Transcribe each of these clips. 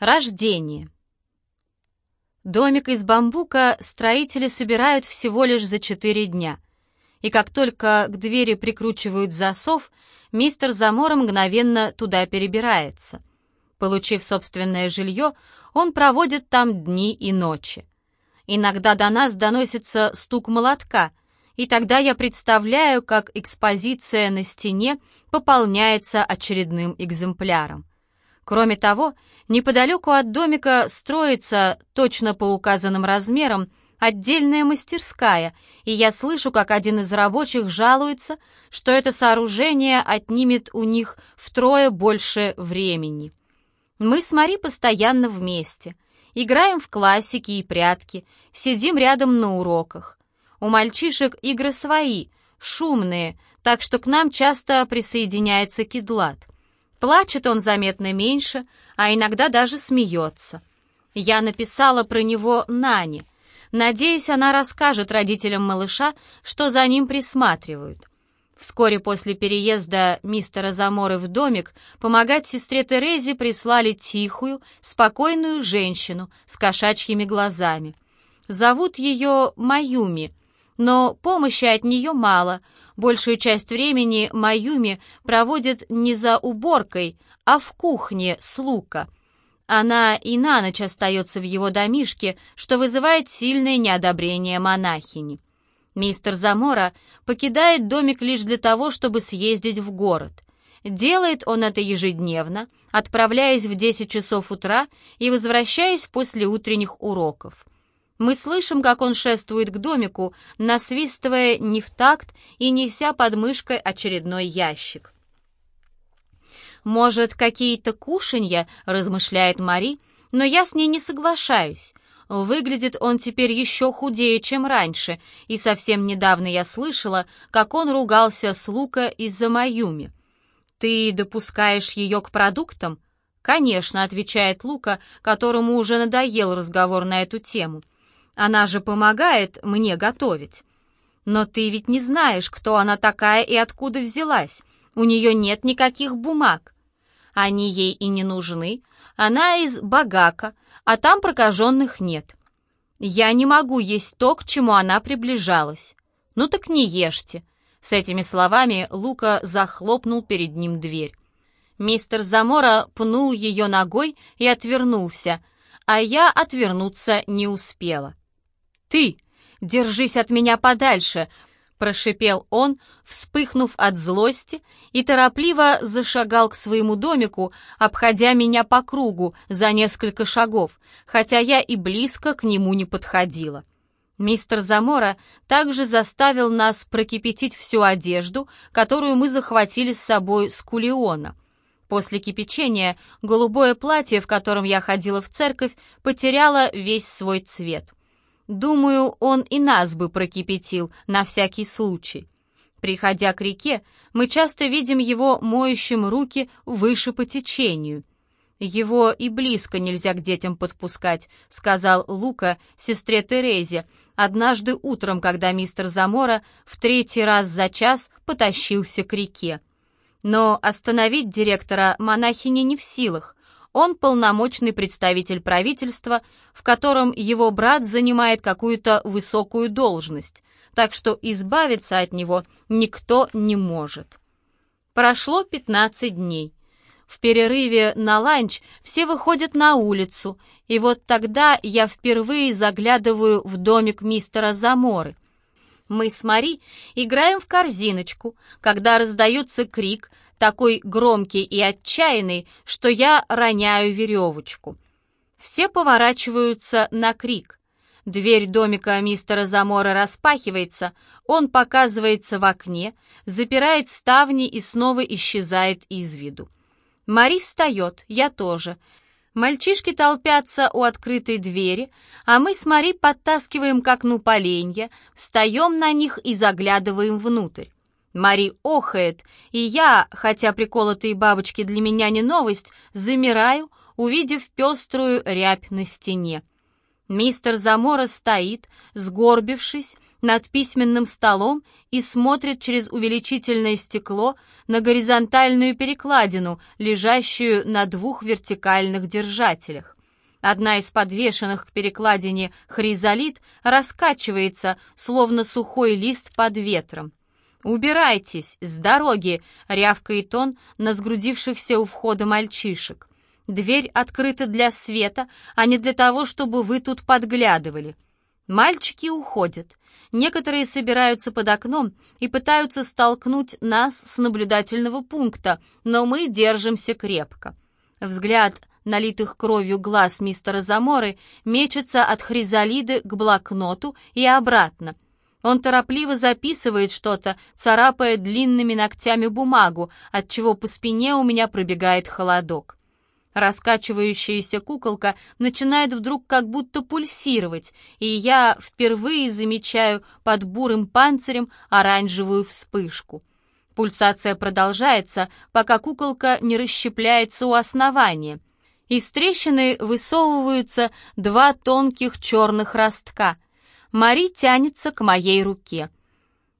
Рождение. Домик из бамбука строители собирают всего лишь за четыре дня. И как только к двери прикручивают засов, мистер Замора мгновенно туда перебирается. Получив собственное жилье, он проводит там дни и ночи. Иногда до нас доносится стук молотка, и тогда я представляю, как экспозиция на стене пополняется очередным экземпляром. Кроме того, неподалеку от домика строится, точно по указанным размерам, отдельная мастерская, и я слышу, как один из рабочих жалуется, что это сооружение отнимет у них втрое больше времени. Мы с Мари постоянно вместе, играем в классики и прятки, сидим рядом на уроках. У мальчишек игры свои, шумные, так что к нам часто присоединяется кедлат. Плачет он заметно меньше, а иногда даже смеется. Я написала про него Нане. Надеюсь, она расскажет родителям малыша, что за ним присматривают. Вскоре после переезда мистера Заморы в домик помогать сестре Терезе прислали тихую, спокойную женщину с кошачьими глазами. Зовут ее Маюми, но помощи от нее мало — Большую часть времени Маюми проводит не за уборкой, а в кухне с Лука. Она и на ночь остается в его домишке, что вызывает сильное неодобрение монахини. Мистер Замора покидает домик лишь для того, чтобы съездить в город. Делает он это ежедневно, отправляясь в 10 часов утра и возвращаясь после утренних уроков. Мы слышим, как он шествует к домику, насвистывая не в такт и неся под мышкой очередной ящик. «Может, какие-то кушанья?» — размышляет Мари, но я с ней не соглашаюсь. Выглядит он теперь еще худее, чем раньше, и совсем недавно я слышала, как он ругался с Лука из-за Маюми. «Ты допускаешь ее к продуктам?» «Конечно», — отвечает Лука, которому уже надоел разговор на эту тему. Она же помогает мне готовить. Но ты ведь не знаешь, кто она такая и откуда взялась. У нее нет никаких бумаг. Они ей и не нужны. Она из Багака, а там прокаженных нет. Я не могу есть то, к чему она приближалась. Ну так не ешьте. С этими словами Лука захлопнул перед ним дверь. Мистер Замора пнул ее ногой и отвернулся, а я отвернуться не успела. «Ты! Держись от меня подальше!» — прошипел он, вспыхнув от злости, и торопливо зашагал к своему домику, обходя меня по кругу за несколько шагов, хотя я и близко к нему не подходила. Мистер Замора также заставил нас прокипятить всю одежду, которую мы захватили с собой с Кулиона. После кипячения голубое платье, в котором я ходила в церковь, потеряло весь свой цвет. Думаю, он и нас бы прокипятил на всякий случай. Приходя к реке, мы часто видим его моющим руки выше по течению. «Его и близко нельзя к детям подпускать», — сказал Лука сестре Терезе, однажды утром, когда мистер Замора в третий раз за час потащился к реке. Но остановить директора монахини не в силах. Он полномочный представитель правительства, в котором его брат занимает какую-то высокую должность, так что избавиться от него никто не может. Прошло 15 дней. В перерыве на ланч все выходят на улицу, и вот тогда я впервые заглядываю в домик мистера Заморы. Мы с Мари играем в корзиночку, когда раздается крик, такой громкий и отчаянный, что я роняю веревочку. Все поворачиваются на крик. Дверь домика мистера Замора распахивается, он показывается в окне, запирает ставни и снова исчезает из виду. Мари встает, я тоже. Мальчишки толпятся у открытой двери, а мы с Мари подтаскиваем к окну поленья, встаем на них и заглядываем внутрь. Мари охает, и я, хотя приколотые бабочки для меня не новость, замираю, увидев пеструю рябь на стене. Мистер Замора стоит, сгорбившись, над письменным столом и смотрит через увеличительное стекло на горизонтальную перекладину, лежащую на двух вертикальных держателях. Одна из подвешенных к перекладине хризолит раскачивается, словно сухой лист под ветром. «Убирайтесь, с дороги!» — рявкает он на сгрудившихся у входа мальчишек. «Дверь открыта для света, а не для того, чтобы вы тут подглядывали». Мальчики уходят. Некоторые собираются под окном и пытаются столкнуть нас с наблюдательного пункта, но мы держимся крепко. Взгляд налитых кровью глаз мистера Заморы мечется от хризалиды к блокноту и обратно. Он торопливо записывает что-то, царапая длинными ногтями бумагу, отчего по спине у меня пробегает холодок. Раскачивающаяся куколка начинает вдруг как будто пульсировать, и я впервые замечаю под бурым панцирем оранжевую вспышку. Пульсация продолжается, пока куколка не расщепляется у основания. Из трещины высовываются два тонких черных ростка. Мари тянется к моей руке.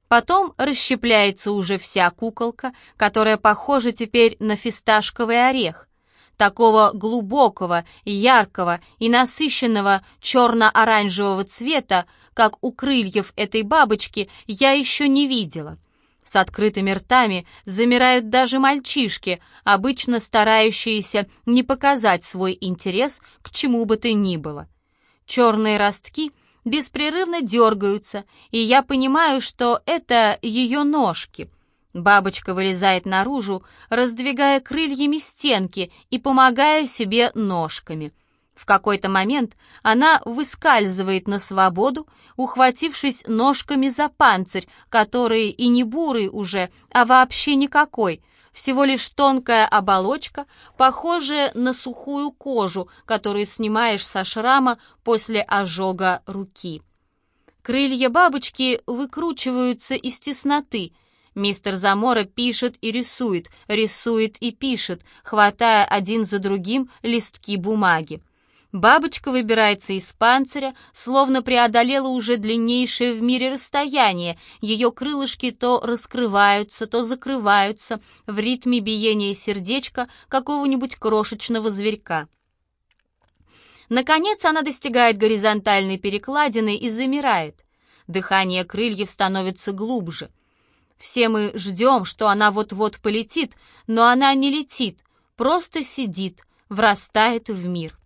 Потом расщепляется уже вся куколка, которая похожа теперь на фисташковый орех. Такого глубокого, яркого и насыщенного черно-оранжевого цвета, как у крыльев этой бабочки, я еще не видела. С открытыми ртами замирают даже мальчишки, обычно старающиеся не показать свой интерес к чему бы то ни было. Черные ростки беспрерывно дергаются, и я понимаю, что это ее ножки — Бабочка вылезает наружу, раздвигая крыльями стенки и помогая себе ножками. В какой-то момент она выскальзывает на свободу, ухватившись ножками за панцирь, который и не бурый уже, а вообще никакой, всего лишь тонкая оболочка, похожая на сухую кожу, которую снимаешь со шрама после ожога руки. Крылья бабочки выкручиваются из тесноты — Мистер Замора пишет и рисует, рисует и пишет, хватая один за другим листки бумаги. Бабочка выбирается из панциря, словно преодолела уже длиннейшее в мире расстояние. Ее крылышки то раскрываются, то закрываются в ритме биения сердечка какого-нибудь крошечного зверька. Наконец она достигает горизонтальной перекладины и замирает. Дыхание крыльев становится глубже. Все мы ждем, что она вот-вот полетит, но она не летит, просто сидит, врастает в мир.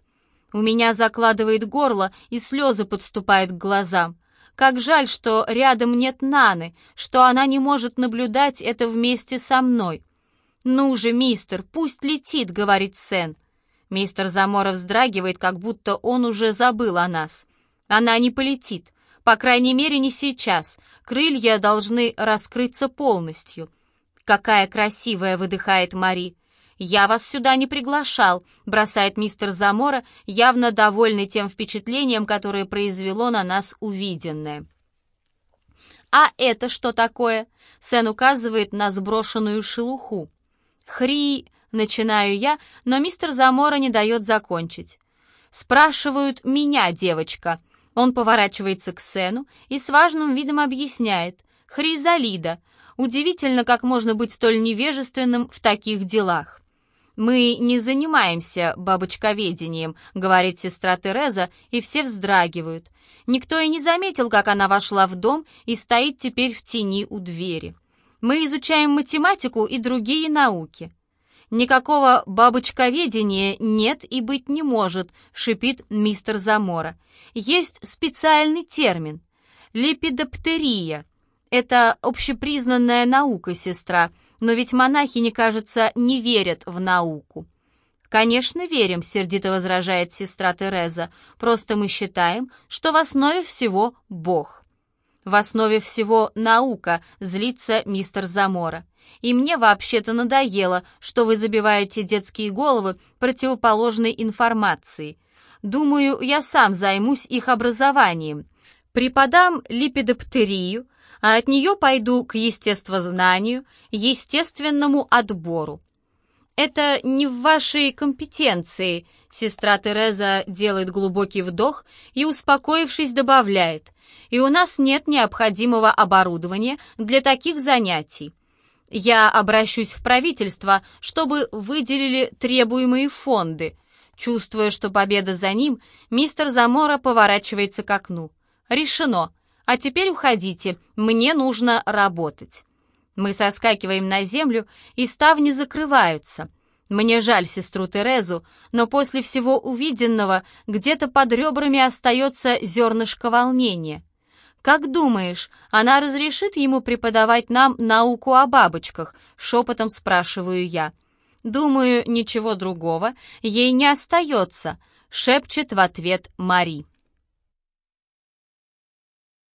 У меня закладывает горло, и слезы подступают к глазам. Как жаль, что рядом нет Наны, что она не может наблюдать это вместе со мной. «Ну же, мистер, пусть летит», — говорит Сен. Мистер Замора вздрагивает, как будто он уже забыл о нас. Она не полетит. По крайней мере, не сейчас. Крылья должны раскрыться полностью. «Какая красивая!» — выдыхает Мари. «Я вас сюда не приглашал», — бросает мистер Замора, явно довольный тем впечатлением, которое произвело на нас увиденное. «А это что такое?» — Сен указывает на сброшенную шелуху. «Хри...» — начинаю я, но мистер Замора не дает закончить. «Спрашивают меня, девочка», он поворачивается к Сену и с важным видом объясняет. «Хризалида. Удивительно, как можно быть столь невежественным в таких делах». «Мы не занимаемся бабочковедением», — говорит сестра Тереза, и все вздрагивают. Никто и не заметил, как она вошла в дом и стоит теперь в тени у двери. «Мы изучаем математику и другие науки». «Никакого бабочковедения нет и быть не может», — шипит мистер Замора. «Есть специальный термин — липидоптерия. Это общепризнанная наука, сестра, но ведь монахи, кажется, не верят в науку». «Конечно, верим», — сердито возражает сестра Тереза. «Просто мы считаем, что в основе всего Бог». «В основе всего наука», — злится мистер Замора. И мне вообще-то надоело, что вы забиваете детские головы противоположной информацией. Думаю, я сам займусь их образованием. Преподам липидоптерию, а от нее пойду к естествознанию, естественному отбору. Это не в вашей компетенции, сестра Тереза делает глубокий вдох и, успокоившись, добавляет. и у нас нет необходимого оборудования для таких занятий. Я обращусь в правительство, чтобы выделили требуемые фонды. Чувствуя, что победа за ним, мистер Замора поворачивается к окну. Решено. А теперь уходите, мне нужно работать. Мы соскакиваем на землю, и ставни закрываются. Мне жаль сестру Терезу, но после всего увиденного где-то под ребрами остается зернышко волнения. «Как думаешь, она разрешит ему преподавать нам науку о бабочках?» — шепотом спрашиваю я. «Думаю, ничего другого ей не остается», — шепчет в ответ Мари.